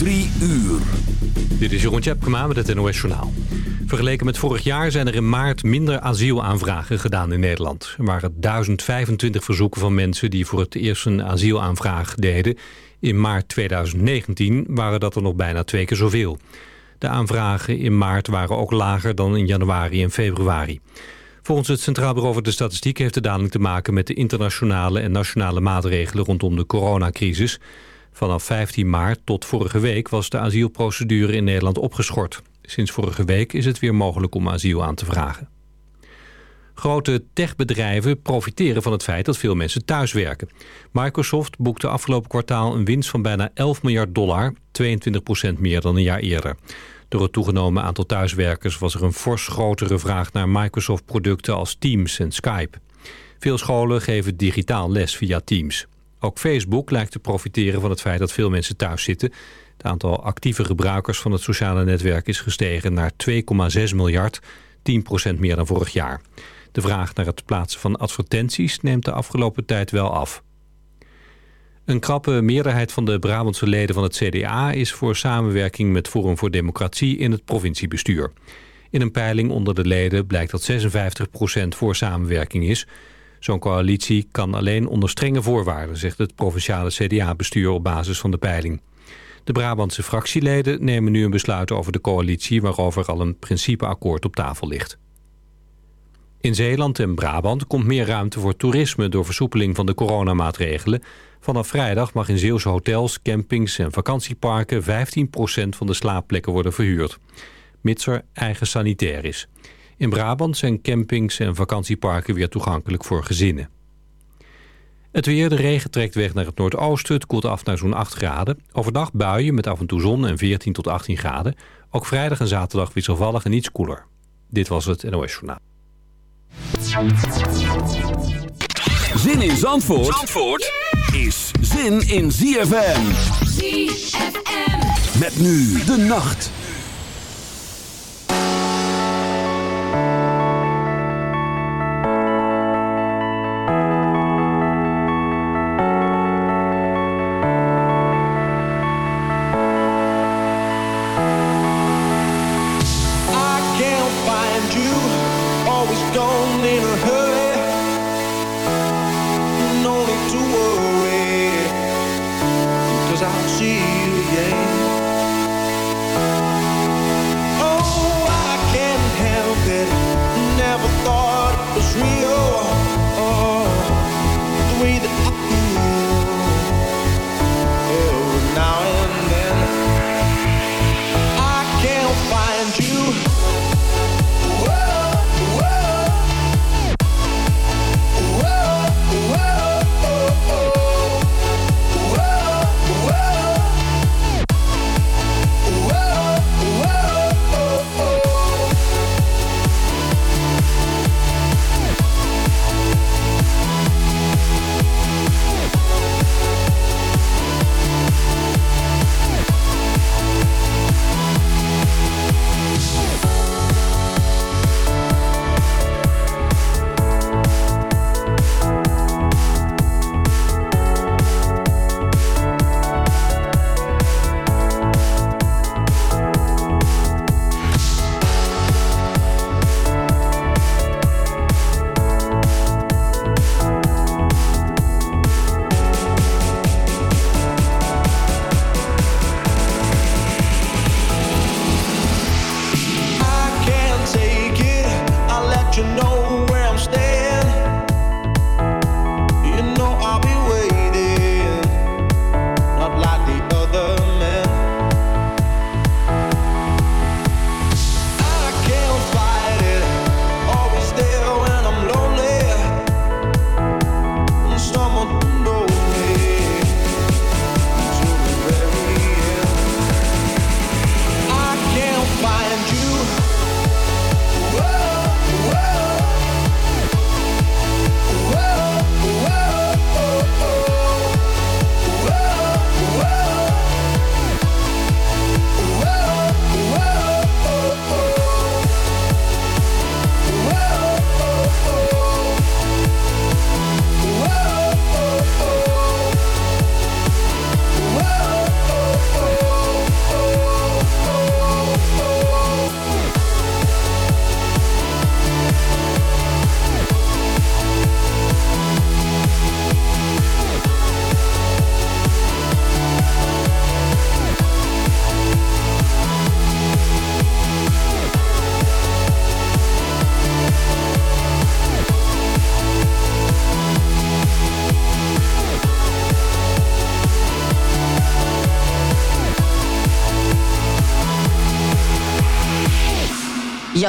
Drie uur. Dit is Jeroen Tjepkema met het NOS Journaal. Vergeleken met vorig jaar zijn er in maart minder asielaanvragen gedaan in Nederland. Er waren 1025 verzoeken van mensen die voor het eerst een asielaanvraag deden. In maart 2019 waren dat er nog bijna twee keer zoveel. De aanvragen in maart waren ook lager dan in januari en februari. Volgens het Centraal Bureau voor de Statistiek heeft de daling te maken met de internationale en nationale maatregelen rondom de coronacrisis. Vanaf 15 maart tot vorige week was de asielprocedure in Nederland opgeschort. Sinds vorige week is het weer mogelijk om asiel aan te vragen. Grote techbedrijven profiteren van het feit dat veel mensen thuiswerken. Microsoft boekte afgelopen kwartaal een winst van bijna 11 miljard dollar, 22% meer dan een jaar eerder. Door het toegenomen aantal thuiswerkers was er een fors grotere vraag naar Microsoft-producten als Teams en Skype. Veel scholen geven digitaal les via Teams. Ook Facebook lijkt te profiteren van het feit dat veel mensen thuis zitten. Het aantal actieve gebruikers van het sociale netwerk is gestegen naar 2,6 miljard, 10% meer dan vorig jaar. De vraag naar het plaatsen van advertenties neemt de afgelopen tijd wel af. Een krappe meerderheid van de Brabantse leden van het CDA is voor samenwerking met Forum voor Democratie in het provinciebestuur. In een peiling onder de leden blijkt dat 56% voor samenwerking is. Zo'n coalitie kan alleen onder strenge voorwaarden, zegt het provinciale CDA-bestuur op basis van de peiling. De Brabantse fractieleden nemen nu een besluit over de coalitie waarover al een principeakkoord op tafel ligt. In Zeeland en Brabant komt meer ruimte voor toerisme door versoepeling van de coronamaatregelen. Vanaf vrijdag mag in Zeeuwse hotels, campings en vakantieparken 15% van de slaapplekken worden verhuurd. Mits er eigen sanitair is. In Brabant zijn campings en vakantieparken weer toegankelijk voor gezinnen. Het weer, de regen trekt weg naar het noordoosten. Het koelt af naar zo'n 8 graden. Overdag buien met af en toe zon en 14 tot 18 graden. Ook vrijdag en zaterdag wisselvallig en iets koeler. Dit was het NOS Journaal. Zin in Zandvoort, Zandvoort is zin in ZFM. ZFM. Met nu de nacht.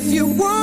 If you want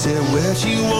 said, Where'd you wanna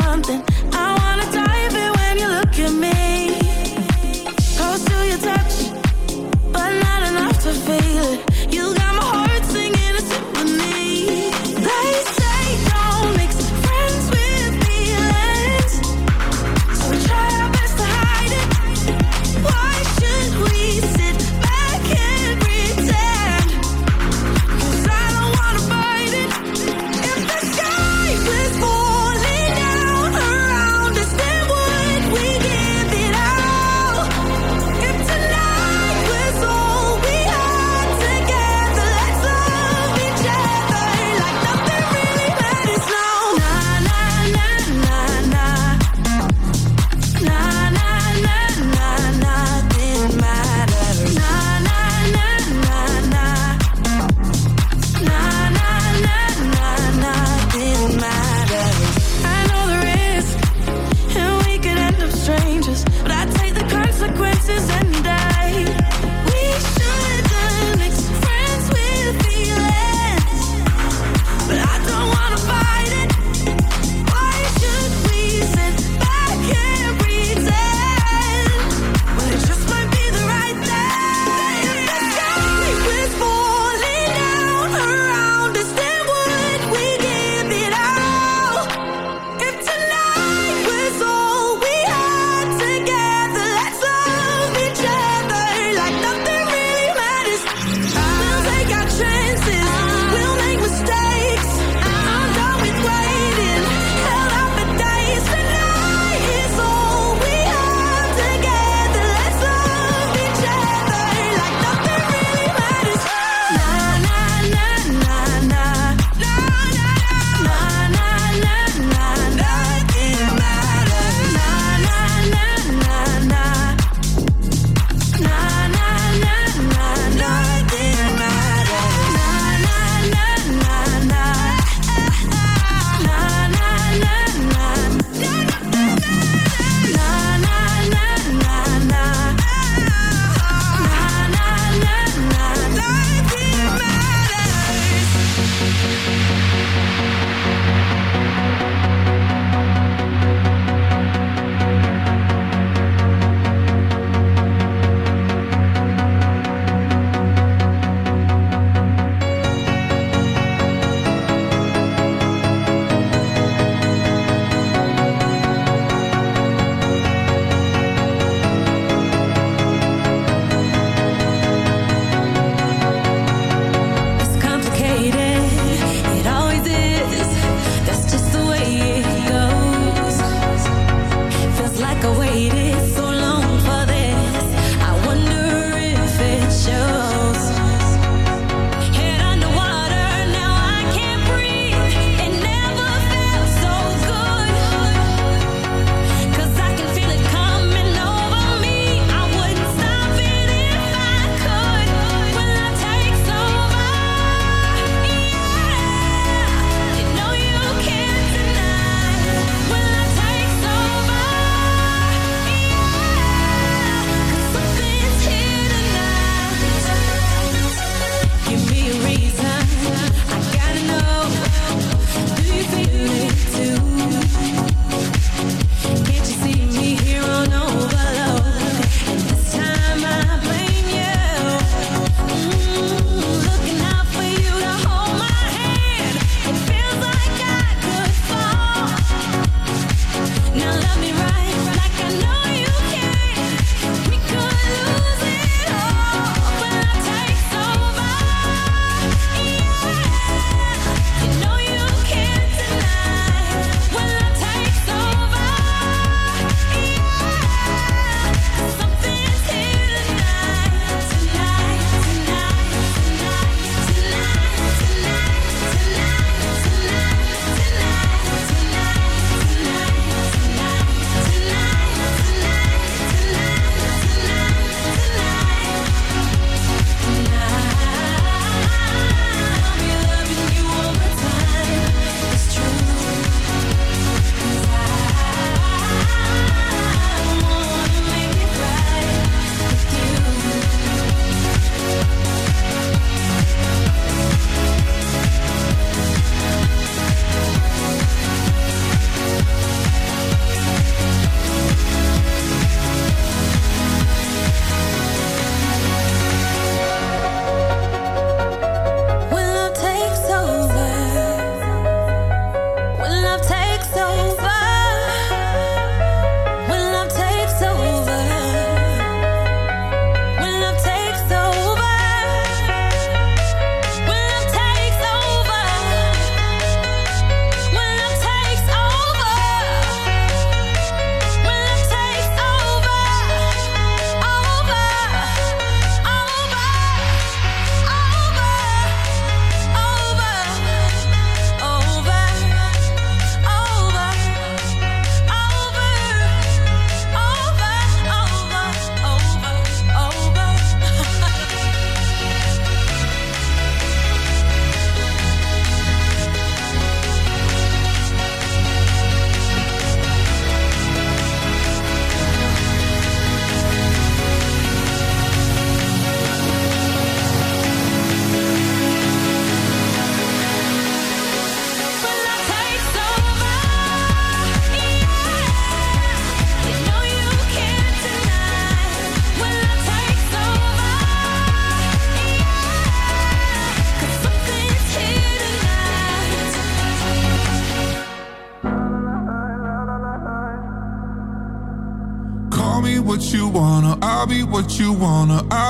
Something.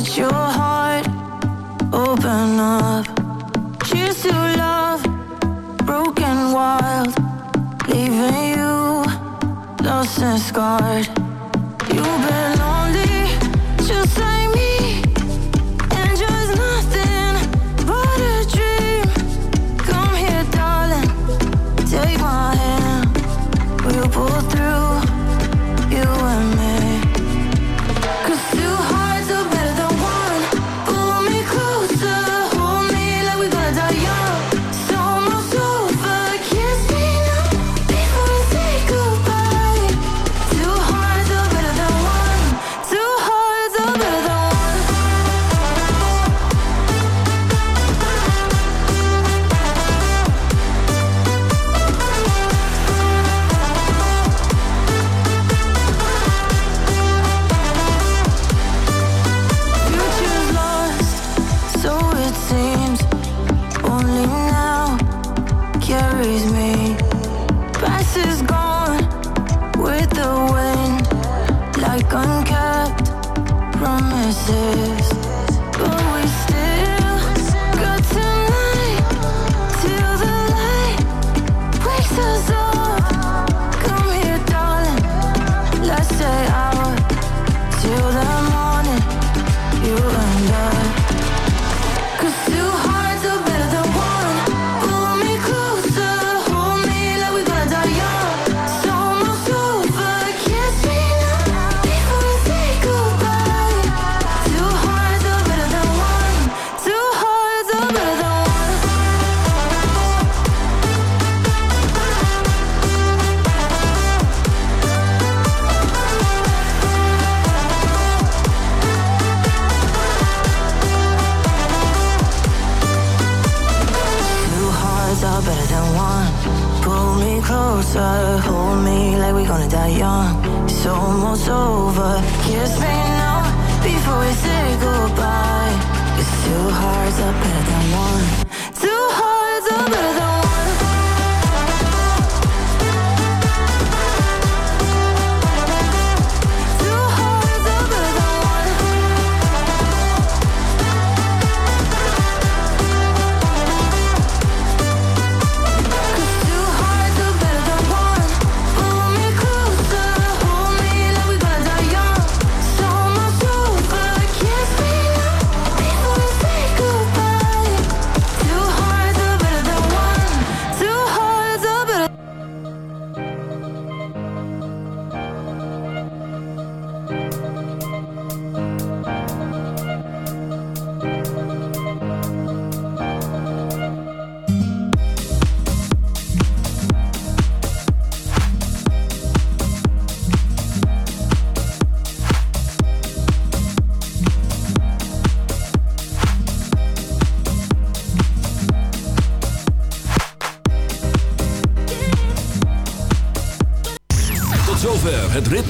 Let your heart open up. Cheers to love, broken wild, leaving you lost and scarred.